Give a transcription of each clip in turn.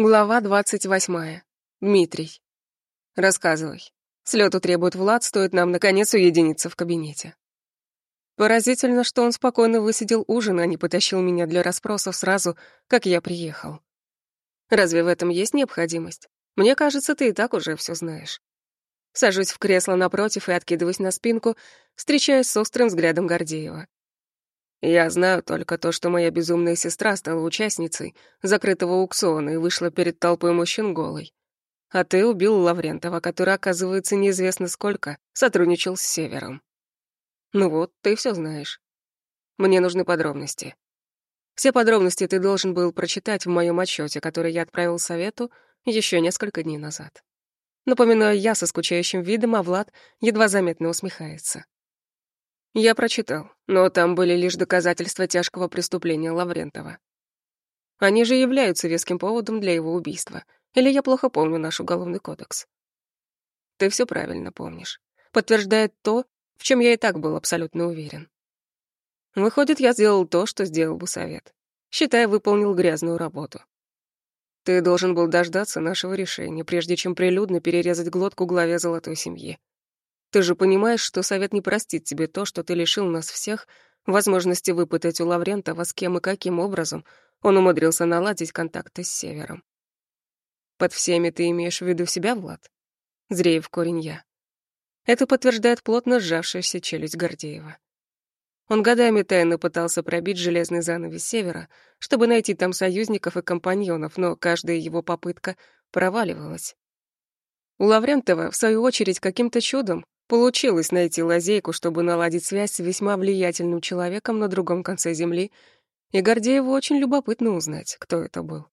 Глава двадцать восьмая. Дмитрий. Рассказывай. Слету требует Влад, стоит нам, наконец, уединиться в кабинете. Поразительно, что он спокойно высидел ужин, а не потащил меня для расспросов сразу, как я приехал. Разве в этом есть необходимость? Мне кажется, ты и так уже все знаешь. Сажусь в кресло напротив и откидываюсь на спинку, встречаясь с острым взглядом Гордеева. Я знаю только то, что моя безумная сестра стала участницей закрытого аукциона и вышла перед толпой мужчин голой. А ты убил Лаврентова, который, оказывается, неизвестно сколько, сотрудничал с Севером. Ну вот, ты все знаешь. Мне нужны подробности. Все подробности ты должен был прочитать в моем отчете, который я отправил совету еще несколько дней назад. Напоминаю я со скучающим видом, а Влад едва заметно усмехается. Я прочитал, но там были лишь доказательства тяжкого преступления Лаврентова. Они же являются веским поводом для его убийства. Или я плохо помню наш уголовный кодекс? Ты все правильно помнишь. Подтверждает то, в чем я и так был абсолютно уверен. Выходит, я сделал то, что сделал бы совет. Считай, выполнил грязную работу. Ты должен был дождаться нашего решения, прежде чем прилюдно перерезать глотку главе золотой семьи. Ты же понимаешь, что совет не простит тебе то, что ты лишил нас всех возможности выпытать у Лаврентова, с кем и каким образом он умудрился наладить контакты с Севером. Под всеми ты имеешь в виду себя, Влад? Зреев корень я. Это подтверждает плотно сжавшаяся челюсть Гордеева. Он годами тайно пытался пробить железный занавес Севера, чтобы найти там союзников и компаньонов, но каждая его попытка проваливалась. У Лаврентова, в свою очередь, каким-то чудом Получилось найти лазейку, чтобы наладить связь с весьма влиятельным человеком на другом конце Земли, и Гордееву очень любопытно узнать, кто это был.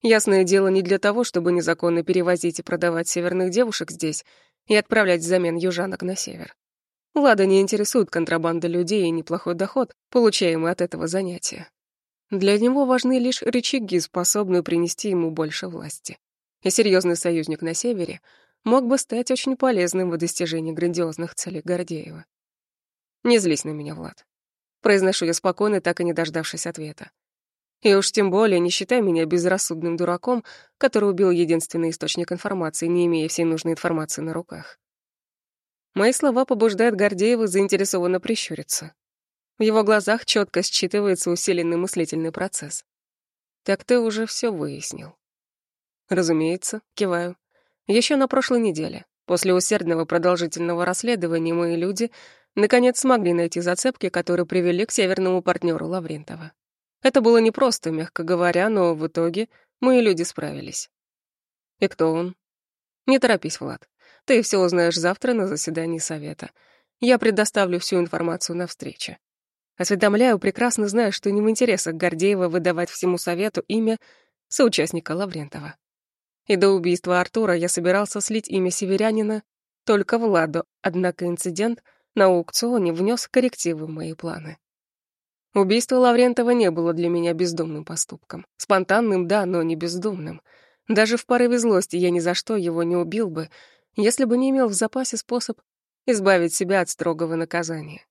Ясное дело, не для того, чтобы незаконно перевозить и продавать северных девушек здесь и отправлять взамен южанок на север. Лада не интересует контрабанда людей и неплохой доход, получаемый от этого занятия. Для него важны лишь рычаги, способные принести ему больше власти. И серьезный союзник на севере — мог бы стать очень полезным в достижении грандиозных целей Гордеева. «Не злись на меня, Влад». Произношу я спокойно, так и не дождавшись ответа. И уж тем более не считай меня безрассудным дураком, который убил единственный источник информации, не имея всей нужной информации на руках. Мои слова побуждают Гордеева заинтересованно прищуриться. В его глазах четко считывается усиленный мыслительный процесс. Так ты уже все выяснил. Разумеется, киваю. Еще на прошлой неделе, после усердного продолжительного расследования, мои люди наконец смогли найти зацепки, которые привели к северному партнеру Лаврентова. Это было непросто, мягко говоря, но в итоге мои люди справились. И кто он? Не торопись, Влад. Ты все узнаешь завтра на заседании совета. Я предоставлю всю информацию на встрече. Осведомляю, прекрасно зная, что не в интересах Гордеева выдавать всему совету имя соучастника Лаврентова. И до убийства Артура я собирался слить имя северянина только Владу, однако инцидент на аукционе внес коррективы в мои планы. Убийство Лаврентова не было для меня бездумным поступком. Спонтанным, да, но не бездумным. Даже в порыве злости я ни за что его не убил бы, если бы не имел в запасе способ избавить себя от строгого наказания.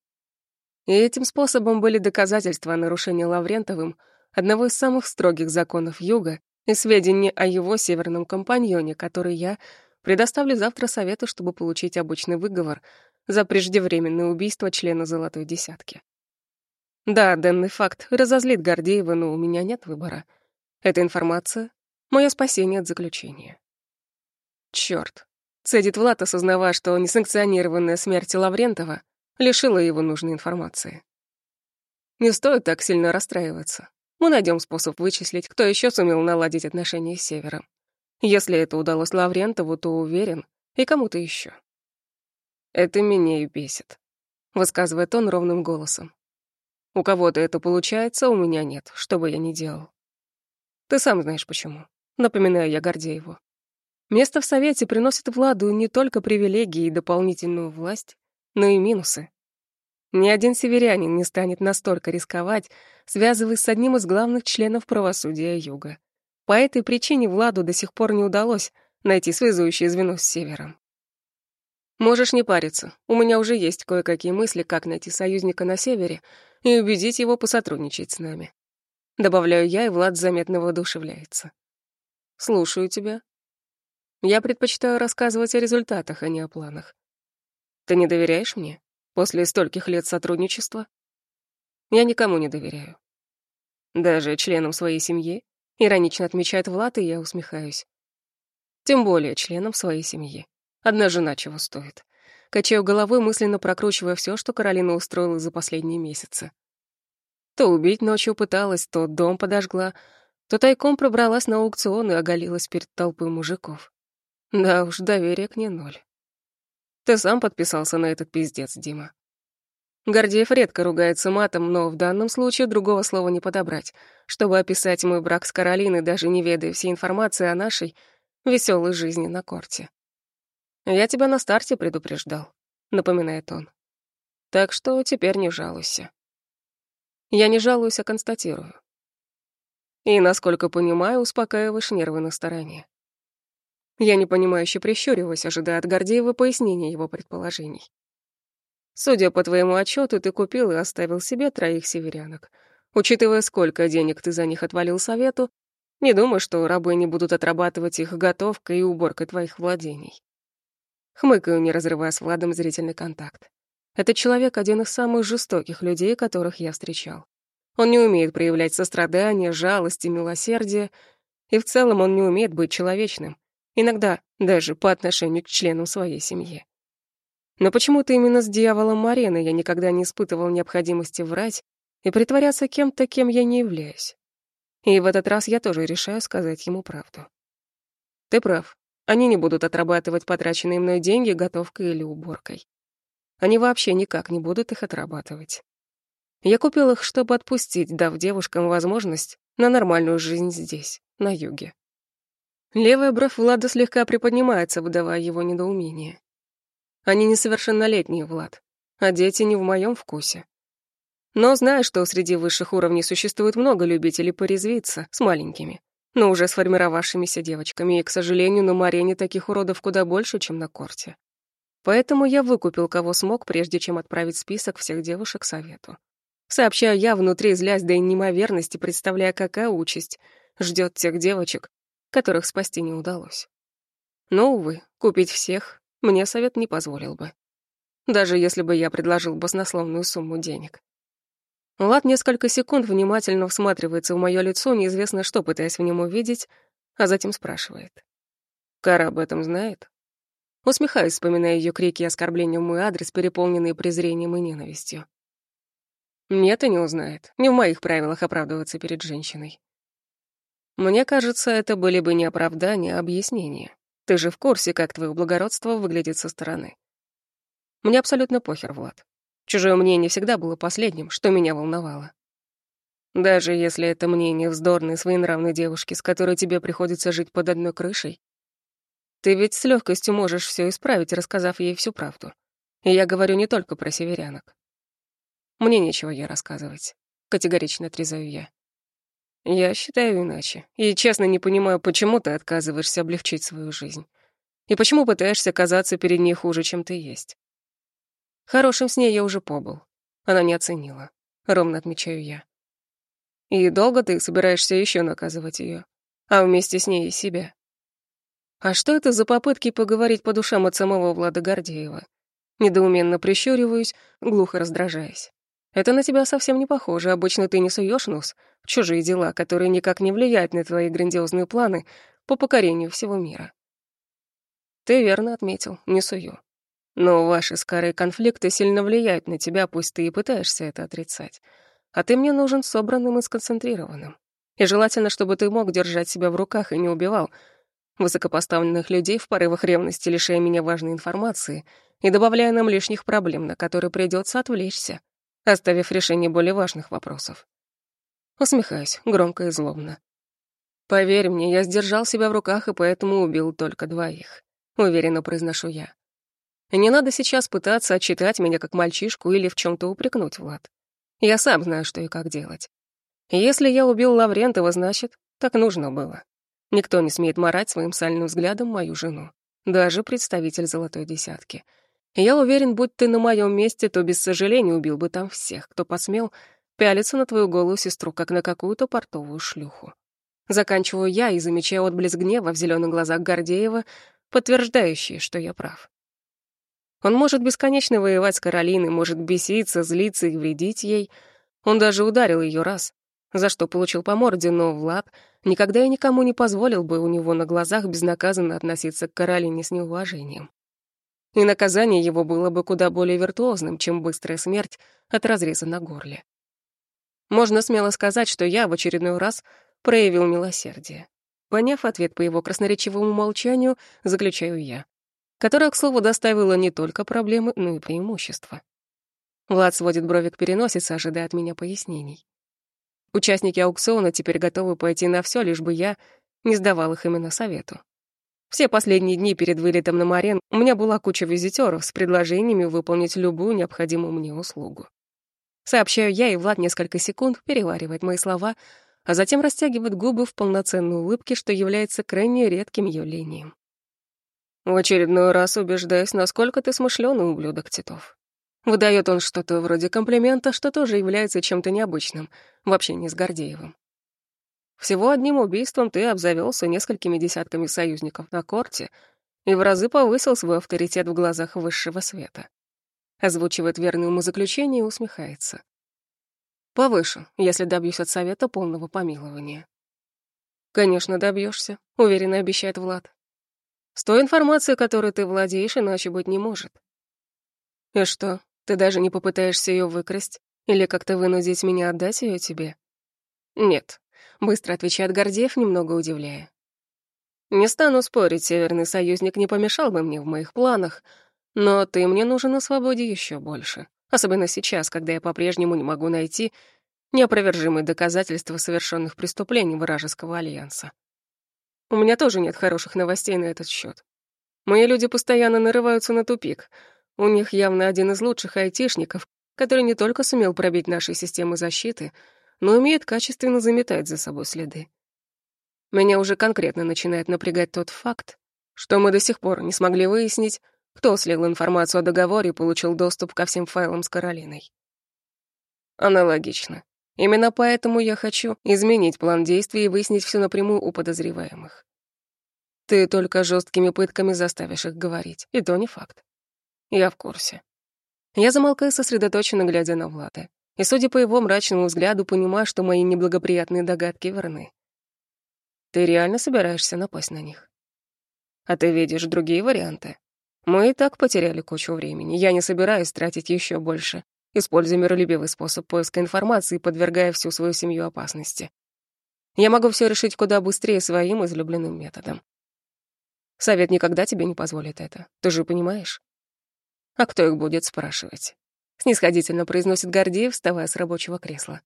И этим способом были доказательства о нарушении Лаврентовым одного из самых строгих законов Юга и сведения о его северном компаньоне, который я предоставлю завтра совету, чтобы получить обычный выговор за преждевременное убийство члена «Золотой десятки». Да, данный факт разозлит Гордеева, но у меня нет выбора. Эта информация — мое спасение от заключения. Чёрт. Цедит Влад, осознавая, что несанкционированная смерть Лаврентова лишила его нужной информации. Не стоит так сильно расстраиваться. Мы найдем способ вычислить, кто еще сумел наладить отношения с Севером. Если это удалось Лаврентову, то уверен, и кому-то еще. Это меня и бесит, высказывает он ровным голосом. У кого-то это получается, у меня нет, что бы я ни делал. Ты сам знаешь почему. Напоминаю я Гордееву. Место в Совете приносит Владу не только привилегии и дополнительную власть, но и минусы. Ни один северянин не станет настолько рисковать, связываясь с одним из главных членов правосудия Юга. По этой причине Владу до сих пор не удалось найти связующее звено с Севером. Можешь не париться, у меня уже есть кое-какие мысли, как найти союзника на Севере и убедить его посотрудничать с нами. Добавляю я, и Влад заметно воодушевляется. Слушаю тебя. Я предпочитаю рассказывать о результатах, а не о планах. Ты не доверяешь мне? После стольких лет сотрудничества? Я никому не доверяю. Даже членам своей семьи? Иронично отмечает Влад, и я усмехаюсь. Тем более членам своей семьи. Одна жена чего стоит. Качаю головой, мысленно прокручивая все, что Каролина устроила за последние месяцы. То убить ночью пыталась, то дом подожгла, то тайком пробралась на аукцион и оголилась перед толпой мужиков. Да уж, доверие к ней ноль. Ты сам подписался на этот пиздец, Дима. Гордеев редко ругается матом, но в данном случае другого слова не подобрать, чтобы описать мой брак с Каролиной, даже не ведая всей информации о нашей веселой жизни на корте. «Я тебя на старте предупреждал», — напоминает он. «Так что теперь не жалуйся». Я не жалуюсь, а констатирую. И, насколько понимаю, успокаиваешь нервы на стороне. Я непонимающе прищуриваюсь, ожидая от Гордеева пояснения его предположений. Судя по твоему отчету, ты купил и оставил себе троих северянок. Учитывая, сколько денег ты за них отвалил совету, не думаю, что рабы не будут отрабатывать их готовкой и уборкой твоих владений. Хмыкаю, не разрывая с Владом зрительный контакт. Этот человек — один из самых жестоких людей, которых я встречал. Он не умеет проявлять сострадание, жалость и милосердие, и в целом он не умеет быть человечным, иногда даже по отношению к членам своей семьи. Но почему-то именно с дьяволом Марены я никогда не испытывал необходимости врать и притворяться кем-то, кем я не являюсь. И в этот раз я тоже решаю сказать ему правду. Ты прав. Они не будут отрабатывать потраченные мной деньги готовкой или уборкой. Они вообще никак не будут их отрабатывать. Я купил их, чтобы отпустить, дав девушкам возможность на нормальную жизнь здесь, на юге. Левая бровь Влада слегка приподнимается, выдавая его недоумение. Они несовершеннолетние, Влад, а дети не в моем вкусе. Но знаю, что среди высших уровней существует много любителей порезвиться с маленькими, но уже сформировавшимися девочками, и, к сожалению, на Марене таких уродов куда больше, чем на корте. Поэтому я выкупил, кого смог, прежде чем отправить список всех девушек совету. Сообщаю я внутри, злясь до неимоверности, представляя, какая участь ждет тех девочек, которых спасти не удалось. Но, увы, купить всех мне совет не позволил бы. Даже если бы я предложил баснословную сумму денег. Влад несколько секунд внимательно всматривается в мое лицо, неизвестно что пытаясь в нем увидеть, а затем спрашивает. «Кара об этом знает?» Усмехаюсь, вспоминая ее крики и оскорбления в мой адрес, переполненные презрением и ненавистью. Нет, и не узнает. Не в моих правилах оправдываться перед женщиной. Мне кажется, это были бы не оправдания, а объяснения. Ты же в курсе, как твое благородство выглядит со стороны. Мне абсолютно похер, Влад. Чужое мнение всегда было последним, что меня волновало. Даже если это мнение вздорной, своенравной девушки, с которой тебе приходится жить под одной крышей, ты ведь с легкостью можешь все исправить, рассказав ей всю правду. И я говорю не только про северянок. Мне нечего ей рассказывать. Категорично отрезаю я. Я считаю иначе. И честно не понимаю, почему ты отказываешься облегчить свою жизнь. И почему пытаешься казаться перед ней хуже, чем ты есть. Хорошим с ней я уже побыл. Она не оценила. Ровно отмечаю я. И долго ты собираешься еще наказывать ее, а вместе с ней и себя? А что это за попытки поговорить по душам от самого Влада Гордеева? Недоуменно прищуриваюсь, глухо раздражаясь. Это на тебя совсем не похоже. Обычно ты не суешь нос чужие дела, которые никак не влияют на твои грандиозные планы по покорению всего мира. Ты верно отметил, не сую. Но ваши скорые конфликты сильно влияют на тебя, пусть ты и пытаешься это отрицать. А ты мне нужен собранным и сконцентрированным. И желательно, чтобы ты мог держать себя в руках и не убивал высокопоставленных людей в порывах ревности, лишая меня важной информации и добавляя нам лишних проблем, на которые придется отвлечься оставив решение более важных вопросов. Усмехаюсь, громко и злобно. «Поверь мне, я сдержал себя в руках и поэтому убил только двоих», — уверенно произношу я. «Не надо сейчас пытаться отчитать меня как мальчишку или в чем то упрекнуть, Влад. Я сам знаю, что и как делать. Если я убил Лаврентова, значит, так нужно было. Никто не смеет марать своим сальным взглядом мою жену, даже представитель золотой десятки — я уверен, будь ты на моем месте, то без сожаления убил бы там всех, кто посмел пялиться на твою голую сестру, как на какую-то портовую шлюху. Заканчиваю я и замечаю отблеск гнева в зеленых глазах Гордеева, подтверждающий, что я прав. Он может бесконечно воевать с Каролиной, может беситься, злиться и вредить ей. Он даже ударил ее раз, за что получил по морде, но Влад никогда и никому не позволил бы у него на глазах безнаказанно относиться к Каролине с неуважением. И наказание его было бы куда более виртуозным, чем быстрая смерть от разреза на горле. Можно смело сказать, что я в очередной раз проявил милосердие. Поняв ответ по его красноречивому молчанию, заключаю я, которая, к слову, доставила не только проблемы, но и преимущества. Влад сводит брови к переносице, ожидая от меня пояснений. Участники аукциона теперь готовы пойти на все, лишь бы я не сдавал их именно совету. Все последние дни перед вылетом на Марен у меня была куча визитеров с предложениями выполнить любую необходимую мне услугу. Сообщаю я, и Влад несколько секунд переваривает мои слова, а затем растягивает губы в полноценной улыбке, что является крайне редким явлением. В очередной раз убеждаюсь, насколько ты смышлёный ублюдок, Титов. Выдает он что-то вроде комплимента, что тоже является чем-то необычным в общении с Гордеевым. Всего одним убийством ты обзавелся несколькими десятками союзников на корте и в разы повысил свой авторитет в глазах высшего света. Озвучивает верное умозаключение и усмехается. Повышу, если добьюсь от совета полного помилования. Конечно, добьешься, уверенно обещает Влад. С той информацией, которой ты владеешь, иначе быть не может. И что, ты даже не попытаешься ее выкрасть или как-то вынудить меня отдать ее тебе? Нет, быстро отвечает Гордеев, немного удивляя. Не стану спорить, Северный союзник не помешал бы мне в моих планах, но ты мне нужен на свободе еще больше. Особенно сейчас, когда я по-прежнему не могу найти неопровержимые доказательства совершенных преступлений вражеского альянса. У меня тоже нет хороших новостей на этот счет. Мои люди постоянно нарываются на тупик. У них явно один из лучших айтишников, который не только сумел пробить наши системы защиты, но умеет качественно заметать за собой следы. Меня уже конкретно начинает напрягать тот факт, что мы до сих пор не смогли выяснить, кто слил информацию о договоре и получил доступ ко всем файлам с Каролиной. Аналогично. Именно поэтому я хочу изменить план действий и выяснить все напрямую у подозреваемых. Ты только жесткими пытками заставишь их говорить, и то не факт. Я в курсе. Я замолкаю, сосредоточенно глядя на Влада, и, судя по его мрачному взгляду, понимаю, что мои неблагоприятные догадки верны. Ты реально собираешься напасть на них? А ты видишь другие варианты? Мы и так потеряли кучу времени. Я не собираюсь тратить еще больше, используя миролюбивый способ поиска информации, подвергая всю свою семью опасности. Я могу все решить куда быстрее своим излюбленным методом. Совет никогда тебе не позволит это. Ты же понимаешь? А кто их будет спрашивать? Снисходительно произносит Гордеев, вставая с рабочего кресла.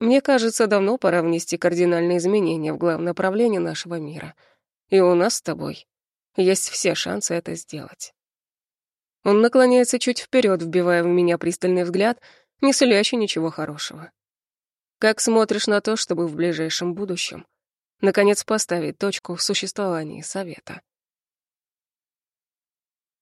Мне кажется, давно пора внести кардинальные изменения в главное направление нашего мира. И у нас с тобой есть все шансы это сделать. Он наклоняется чуть вперед, вбивая в меня пристальный взгляд, не сулящий ничего хорошего. Как смотришь на то, чтобы в ближайшем будущем наконец поставить точку в существовании совета?